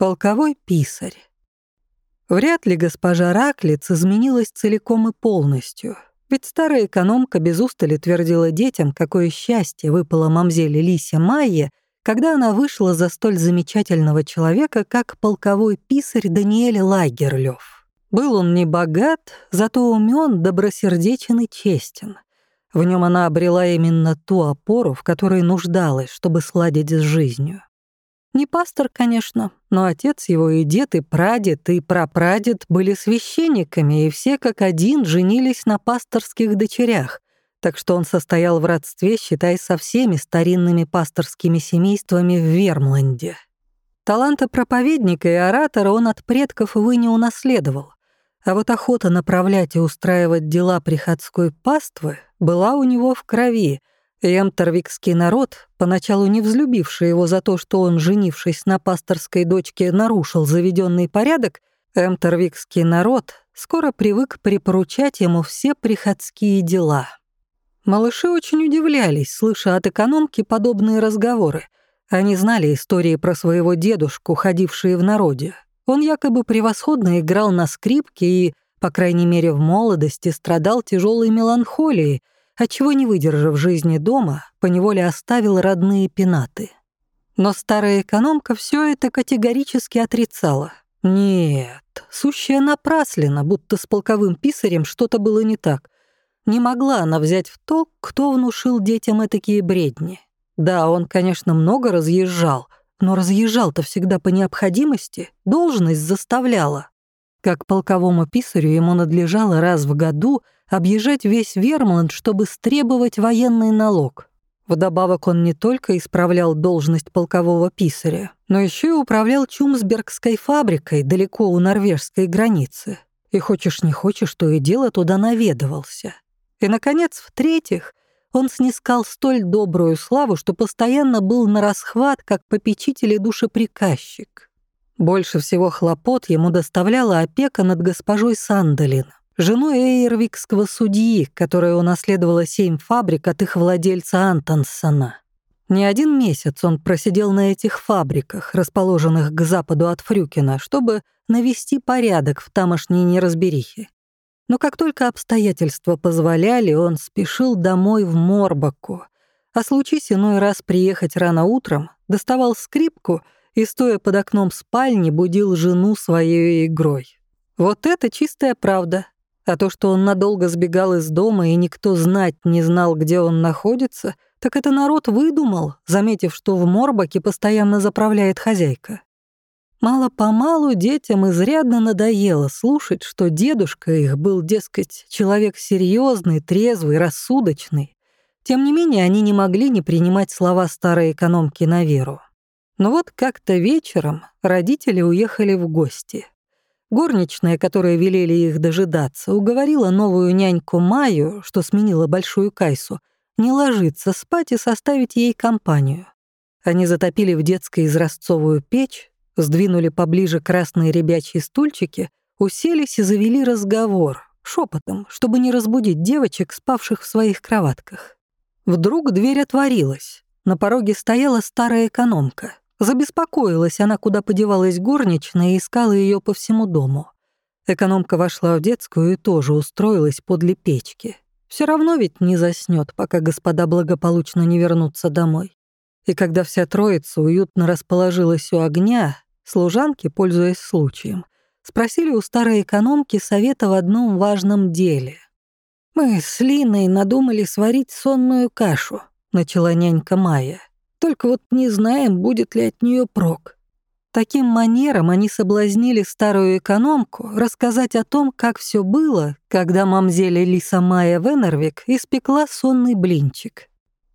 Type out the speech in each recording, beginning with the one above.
Полковой писарь. Вряд ли госпожа Раклиц изменилась целиком и полностью, ведь старая экономка без устали твердила детям, какое счастье выпало мамзеле Лисе Майе, когда она вышла за столь замечательного человека, как полковой писарь Даниэль Лагерлёв. Был он не богат, зато умен, добросердечен и честен. В нем она обрела именно ту опору, в которой нуждалась, чтобы сладить с жизнью. Не пастор, конечно, но отец его и дед, и прадед, и прапрадед были священниками, и все как один женились на пасторских дочерях, так что он состоял в родстве, считай, со всеми старинными пасторскими семействами в Вермланде. Таланта проповедника и оратора он от предков, увы, не унаследовал, а вот охота направлять и устраивать дела приходской паствы была у него в крови — Эмтервикский народ, поначалу не взлюбивший его за то, что он, женившись на пасторской дочке, нарушил заведенный порядок, Эмтервикский народ скоро привык припоручать ему все приходские дела. Малыши очень удивлялись, слыша от экономки подобные разговоры. Они знали истории про своего дедушку, ходившие в народе. Он якобы превосходно играл на скрипке и, по крайней мере в молодости, страдал тяжелой меланхолией, отчего, не выдержав жизни дома, поневоле оставил родные пенаты. Но старая экономка все это категорически отрицала. Нет, сущая напраслина, будто с полковым писарем что-то было не так. Не могла она взять в толк, кто внушил детям такие бредни. Да, он, конечно, много разъезжал, но разъезжал-то всегда по необходимости, должность заставляла. Как полковому писарю ему надлежало раз в году — объезжать весь Вермланд, чтобы стребовать военный налог. Вдобавок он не только исправлял должность полкового писаря, но еще и управлял Чумсбергской фабрикой далеко у норвежской границы. И хочешь не хочешь, то и дело туда наведывался. И, наконец, в-третьих, он снискал столь добрую славу, что постоянно был на расхват, как попечитель и душеприказчик. Больше всего хлопот ему доставляла опека над госпожой Сандалин женой эйрвикского судьи, которая унаследовала семь фабрик от их владельца Антонсона. Не один месяц он просидел на этих фабриках, расположенных к западу от Фрюкина, чтобы навести порядок в тамошней неразберихе. Но как только обстоятельства позволяли, он спешил домой в Морбаку, а случись иной раз приехать рано утром, доставал скрипку и, стоя под окном спальни, будил жену своей игрой. Вот это чистая правда, а то, что он надолго сбегал из дома и никто знать не знал, где он находится, так это народ выдумал, заметив, что в Морбаке постоянно заправляет хозяйка. Мало-помалу детям изрядно надоело слушать, что дедушка их был, дескать, человек серьезный, трезвый, рассудочный. Тем не менее, они не могли не принимать слова старой экономки на веру. Но вот как-то вечером родители уехали в гости. Горничная, которая велели их дожидаться, уговорила новую няньку Майю, что сменила большую Кайсу, не ложиться спать и составить ей компанию. Они затопили в детской изразцовую печь, сдвинули поближе красные ребячьи стульчики, уселись и завели разговор, шепотом, чтобы не разбудить девочек, спавших в своих кроватках. Вдруг дверь отворилась. На пороге стояла старая экономка. Забеспокоилась она, куда подевалась горничная, и искала ее по всему дому. Экономка вошла в детскую и тоже устроилась подле печки. Все равно ведь не заснет, пока господа благополучно не вернутся домой. И когда вся троица уютно расположилась у огня, служанки, пользуясь случаем, спросили у старой экономки совета в одном важном деле. «Мы с Линой надумали сварить сонную кашу», — начала нянька Майя. Только вот не знаем, будет ли от нее прок. Таким манером они соблазнили старую экономку рассказать о том, как все было, когда мамзеля Лиса Майя Венервик испекла сонный блинчик.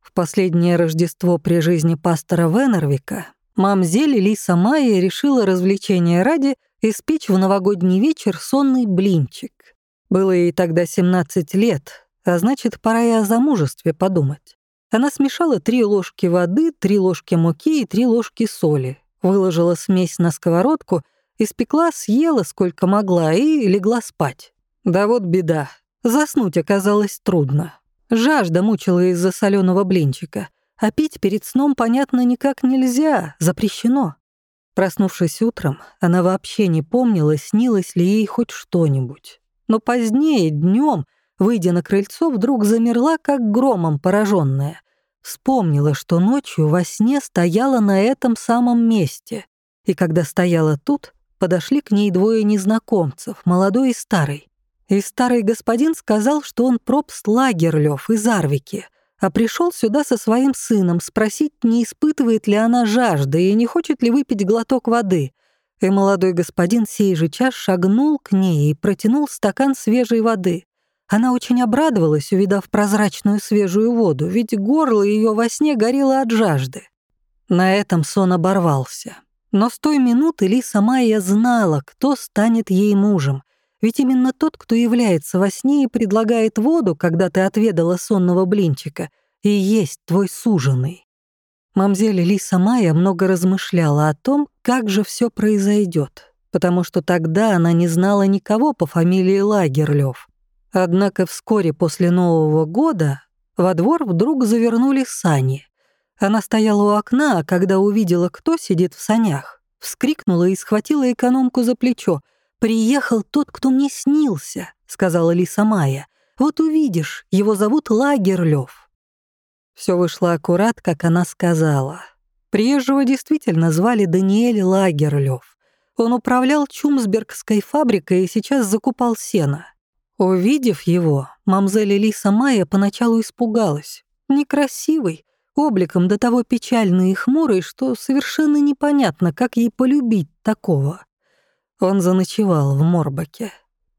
В последнее Рождество при жизни пастора Венервика мамзель Лиса Майя решила развлечения ради испечь в новогодний вечер сонный блинчик. Было ей тогда 17 лет, а значит, пора и о замужестве подумать. Она смешала три ложки воды, три ложки муки и три ложки соли, выложила смесь на сковородку, испекла, съела сколько могла и легла спать. Да вот беда. Заснуть оказалось трудно. Жажда мучила из-за соленого блинчика, а пить перед сном, понятно, никак нельзя, запрещено. Проснувшись утром, она вообще не помнила, снилось ли ей хоть что-нибудь. Но позднее, днем, выйдя на крыльцо, вдруг замерла, как громом пораженная. Вспомнила, что ночью во сне стояла на этом самом месте. И когда стояла тут, подошли к ней двое незнакомцев, молодой и старый. И старый господин сказал, что он пропст Лагерлёв из Арвики, а пришел сюда со своим сыном спросить, не испытывает ли она жажды и не хочет ли выпить глоток воды. И молодой господин сей же час шагнул к ней и протянул стакан свежей воды. Она очень обрадовалась, увидав прозрачную свежую воду, ведь горло ее во сне горело от жажды. На этом сон оборвался. Но с той минуты Лиса Майя знала, кто станет ей мужем. Ведь именно тот, кто является во сне и предлагает воду, когда ты отведала сонного блинчика, и есть твой суженый. Мамзель Лиса Майя много размышляла о том, как же все произойдет, потому что тогда она не знала никого по фамилии Лагерлёв. Однако вскоре после Нового года во двор вдруг завернули сани. Она стояла у окна, а когда увидела, кто сидит в санях, вскрикнула и схватила экономку за плечо. «Приехал тот, кто мне снился», — сказала Лиса Майя. «Вот увидишь, его зовут Лагерлёв». Все вышло аккурат, как она сказала. Приезжего действительно звали Даниэль Лагерлёв. Он управлял Чумсбергской фабрикой и сейчас закупал сено. Увидев его, мамзель Лиса Майя поначалу испугалась. Некрасивый, обликом до того печальный и хмурый, что совершенно непонятно, как ей полюбить такого. Он заночевал в Морбаке.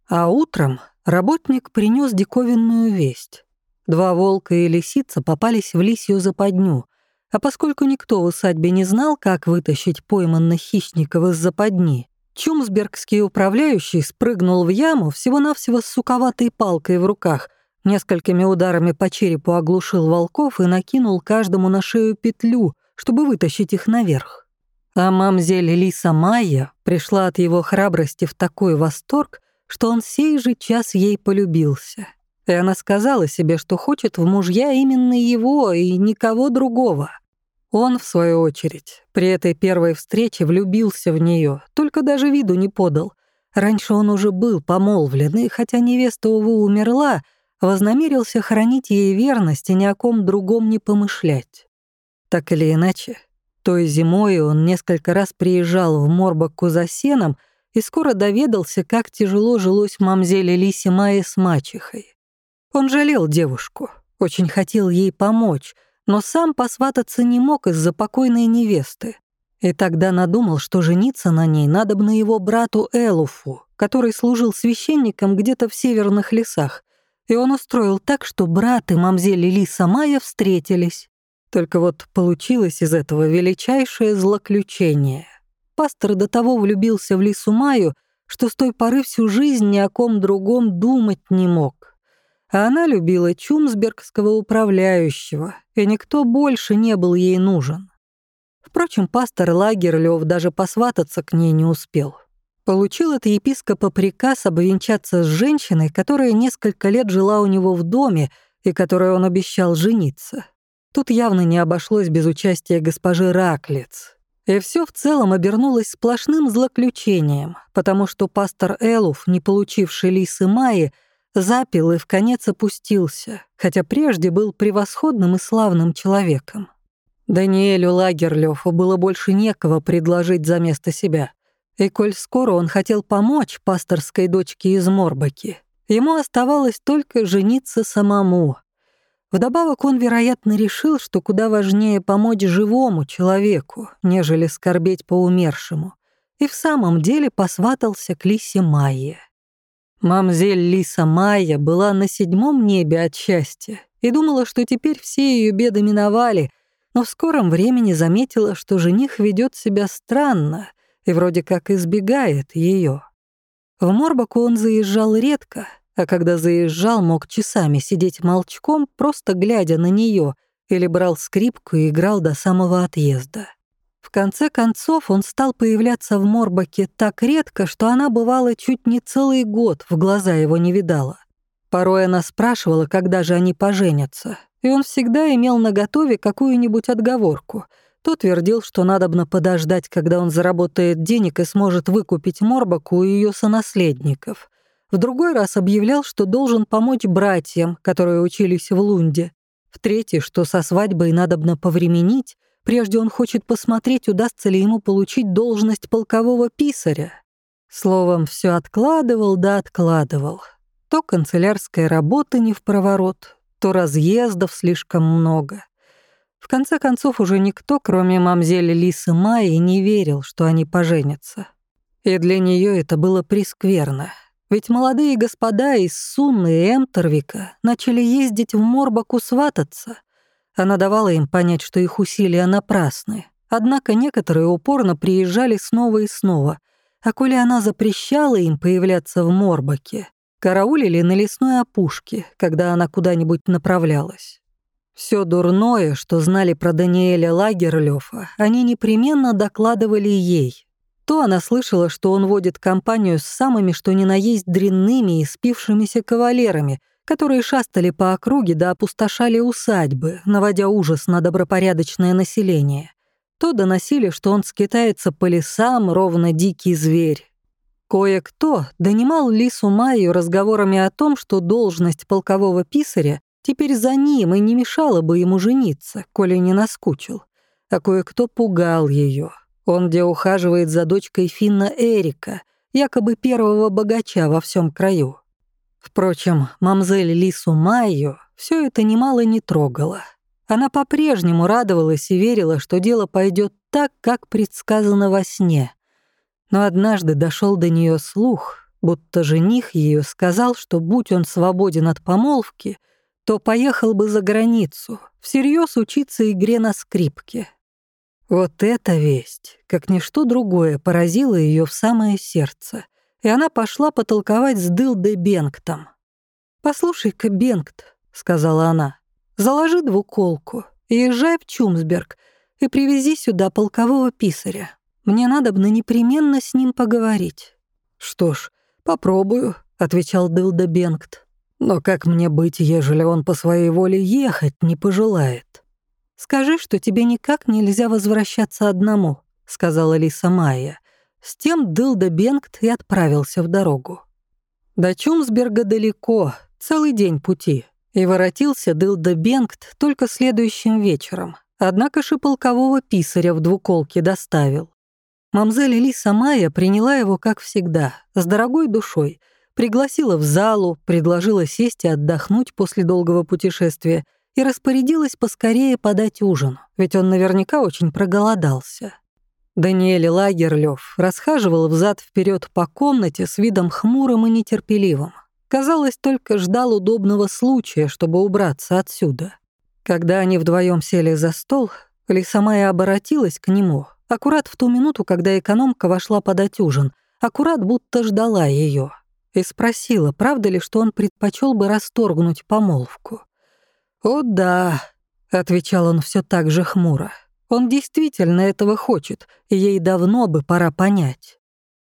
А утром работник принес диковинную весть. Два волка и лисица попались в лисью западню, а поскольку никто в усадьбе не знал, как вытащить пойманных хищников из западни, Чумсбергский управляющий спрыгнул в яму всего-навсего с суковатой палкой в руках — Несколькими ударами по черепу оглушил волков и накинул каждому на шею петлю, чтобы вытащить их наверх. А мамзель Лиса Майя пришла от его храбрости в такой восторг, что он сей же час ей полюбился. И она сказала себе, что хочет в мужья именно его и никого другого. Он, в свою очередь, при этой первой встрече влюбился в нее, только даже виду не подал. Раньше он уже был помолвлен, и хотя невеста, увы, умерла, вознамерился хранить ей верность и ни о ком другом не помышлять. Так или иначе, той зимой он несколько раз приезжал в Морбаку за сеном и скоро доведался, как тяжело жилось мамзеле Лисе Майе с мачехой. Он жалел девушку, очень хотел ей помочь, но сам посвататься не мог из-за покойной невесты. И тогда надумал, что жениться на ней надо бы на его брату Элуфу, который служил священником где-то в северных лесах, и он устроил так, что брат и мамзель Лиса Майя встретились. Только вот получилось из этого величайшее злоключение. Пастор до того влюбился в Лису Майю, что с той поры всю жизнь ни о ком другом думать не мог. А она любила Чумсбергского управляющего, и никто больше не был ей нужен. Впрочем, пастор Лагерлёв даже посвататься к ней не успел. Получил от епископа приказ обвенчаться с женщиной, которая несколько лет жила у него в доме и которой он обещал жениться. Тут явно не обошлось без участия госпожи Раклиц. И все в целом обернулось сплошным злоключением, потому что пастор Элуф, не получивший лисы Майи, запил и в конец опустился, хотя прежде был превосходным и славным человеком. Даниэлю Лагерлёфу было больше некого предложить за место себя — и коль скоро он хотел помочь пасторской дочке из Морбаки, ему оставалось только жениться самому. Вдобавок он, вероятно, решил, что куда важнее помочь живому человеку, нежели скорбеть по умершему, и в самом деле посватался к Лисе Майе. Мамзель Лиса Майя была на седьмом небе от счастья и думала, что теперь все ее беды миновали, но в скором времени заметила, что жених ведет себя странно — и вроде как избегает ее. В Морбаку он заезжал редко, а когда заезжал, мог часами сидеть молчком, просто глядя на нее, или брал скрипку и играл до самого отъезда. В конце концов он стал появляться в Морбаке так редко, что она бывала чуть не целый год, в глаза его не видала. Порой она спрашивала, когда же они поженятся, и он всегда имел наготове какую-нибудь отговорку — То твердил, что надобно подождать, когда он заработает денег и сможет выкупить Морбаку у ее сонаследников. В другой раз объявлял, что должен помочь братьям, которые учились в Лунде. В третий, что со свадьбой надобно повременить, прежде он хочет посмотреть, удастся ли ему получить должность полкового писаря. Словом, все откладывал да откладывал. То канцелярская работа не в проворот, то разъездов слишком много. В конце концов, уже никто, кроме мамзели Лисы Майи, не верил, что они поженятся. И для нее это было прискверно. Ведь молодые господа из Сунны и Эмтервика начали ездить в Морбаку свататься. Она давала им понять, что их усилия напрасны. Однако некоторые упорно приезжали снова и снова. А коли она запрещала им появляться в Морбаке, караулили на лесной опушке, когда она куда-нибудь направлялась. Все дурное, что знали про Даниэля Лагерлёфа, они непременно докладывали ей. То она слышала, что он водит компанию с самыми что ни на есть дрянными и спившимися кавалерами, которые шастали по округе да опустошали усадьбы, наводя ужас на добропорядочное население. То доносили, что он скитается по лесам, ровно дикий зверь. Кое-кто донимал Лису Майю разговорами о том, что должность полкового писаря Теперь за ним и не мешало бы ему жениться, коли не наскучил. А кое-кто пугал ее. Он где ухаживает за дочкой Финна Эрика, якобы первого богача во всем краю. Впрочем, мамзель Лису Майю все это немало не трогало. Она по-прежнему радовалась и верила, что дело пойдет так, как предсказано во сне. Но однажды дошел до нее слух, будто жених ее сказал, что будь он свободен от помолвки — то поехал бы за границу, всерьез учиться игре на скрипке. Вот эта весть, как ничто другое, поразила ее в самое сердце, и она пошла потолковать с Дылдой Бенгтом. «Послушай-ка, Бенгт», — сказала она, — «заложи двуколку, езжай в Чумсберг и привези сюда полкового писаря. Мне надо бы непременно с ним поговорить». «Что ж, попробую», — отвечал Дылда Бенгт. Но как мне быть, ежели он по своей воле ехать не пожелает? Скажи, что тебе никак нельзя возвращаться одному, сказала Лиса Майя. С тем Дылда Бенгт и отправился в дорогу. До Чумсберга далеко, целый день пути, и воротился Дылда Бенгт только следующим вечером. Однако шиполкового писаря в двуколке доставил. Мамзель Лиса Майя приняла его, как всегда, с дорогой душой — пригласила в залу, предложила сесть и отдохнуть после долгого путешествия и распорядилась поскорее подать ужин, ведь он наверняка очень проголодался. Даниэль Лагерлёв расхаживал взад вперед по комнате с видом хмурым и нетерпеливым. Казалось, только ждал удобного случая, чтобы убраться отсюда. Когда они вдвоем сели за стол, Лисамая обратилась к нему, аккурат в ту минуту, когда экономка вошла подать ужин, аккурат будто ждала ее и спросила, правда ли, что он предпочел бы расторгнуть помолвку. «О да», — отвечал он все так же хмуро, — «он действительно этого хочет, и ей давно бы пора понять».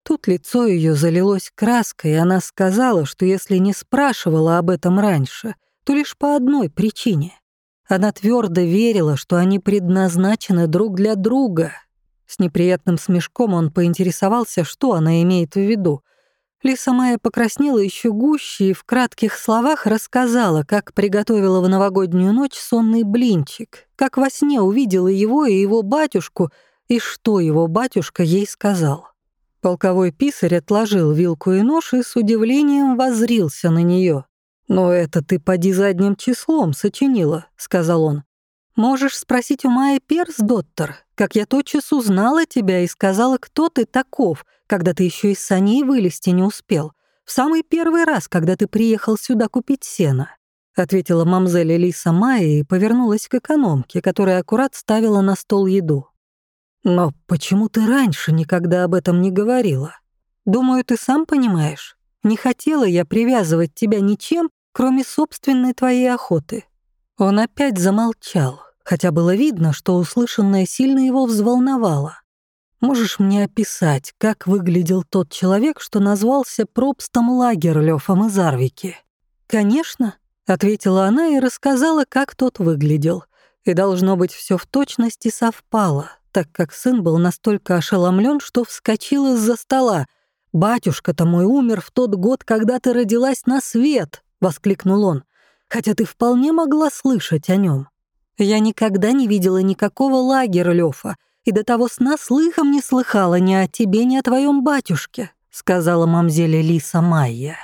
Тут лицо ее залилось краской, и она сказала, что если не спрашивала об этом раньше, то лишь по одной причине. Она твердо верила, что они предназначены друг для друга. С неприятным смешком он поинтересовался, что она имеет в виду — Лиса Майя покраснела еще гуще и в кратких словах рассказала, как приготовила в новогоднюю ночь сонный блинчик, как во сне увидела его и его батюшку, и что его батюшка ей сказал. Полковой писарь отложил вилку и нож и с удивлением возрился на нее. «Но это ты поди задним числом сочинила», — сказал он. «Можешь спросить у Майи Перс, доктор, как я тотчас узнала тебя и сказала, кто ты таков, когда ты еще из саней вылезти не успел, в самый первый раз, когда ты приехал сюда купить сено», ответила мамзель Элиса Майя и повернулась к экономке, которая аккурат ставила на стол еду. «Но почему ты раньше никогда об этом не говорила? Думаю, ты сам понимаешь. Не хотела я привязывать тебя ничем, кроме собственной твоей охоты». Он опять замолчал хотя было видно, что услышанное сильно его взволновало. «Можешь мне описать, как выглядел тот человек, что назвался Пробстом Лагерлёфом из Арвики?» «Конечно», — ответила она и рассказала, как тот выглядел. И должно быть, все в точности совпало, так как сын был настолько ошеломлен, что вскочил из-за стола. «Батюшка-то мой умер в тот год, когда ты родилась на свет!» — воскликнул он. «Хотя ты вполне могла слышать о нем. Я никогда не видела никакого лагеря, Лёфа, и до того сна слыхом не слыхала ни о тебе, ни о твоем батюшке», — сказала мамзеля Лиса Майя.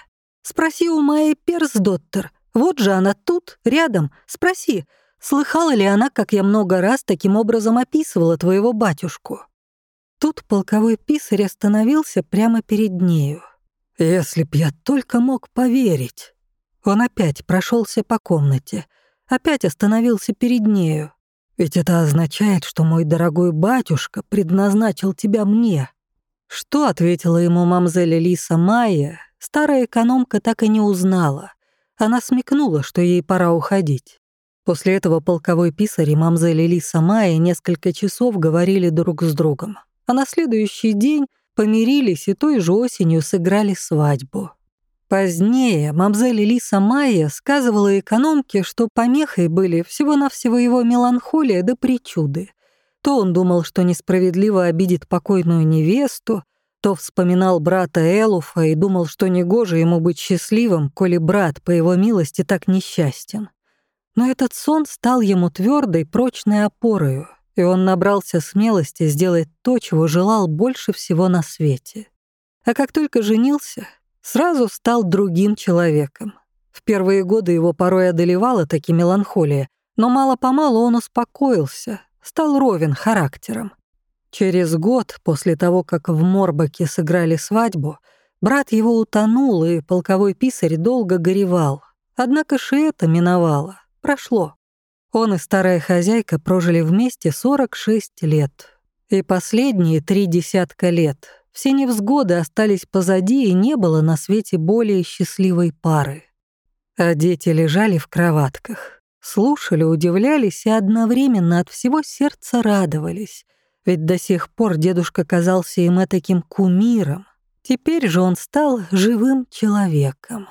«Спроси у Майи Персдоттер. Вот же она тут, рядом. Спроси, слыхала ли она, как я много раз таким образом описывала твоего батюшку?» Тут полковой писарь остановился прямо перед нею. «Если б я только мог поверить!» Он опять прошелся по комнате, опять остановился перед нею. «Ведь это означает, что мой дорогой батюшка предназначил тебя мне». Что ответила ему мамзеля Лиса Майя, старая экономка так и не узнала. Она смекнула, что ей пора уходить. После этого полковой писарь и мамзель Лиса Майя несколько часов говорили друг с другом. А на следующий день помирились и той же осенью сыграли свадьбу. Позднее мамзель Лиса Майя сказывала экономке, что помехой были всего-навсего его меланхолия да причуды. То он думал, что несправедливо обидит покойную невесту, то вспоминал брата Элуфа и думал, что негоже ему быть счастливым, коли брат, по его милости, так несчастен. Но этот сон стал ему твердой, прочной опорою, и он набрался смелости сделать то, чего желал больше всего на свете. А как только женился, сразу стал другим человеком. В первые годы его порой одолевала таки меланхолия, но мало-помалу он успокоился, стал ровен характером. Через год после того, как в Морбаке сыграли свадьбу, брат его утонул, и полковой писарь долго горевал. Однако же это миновало, прошло. Он и старая хозяйка прожили вместе 46 лет. И последние три десятка лет все невзгоды остались позади, и не было на свете более счастливой пары. А дети лежали в кроватках, слушали, удивлялись и одновременно от всего сердца радовались — ведь до сих пор дедушка казался им таким кумиром. Теперь же он стал живым человеком.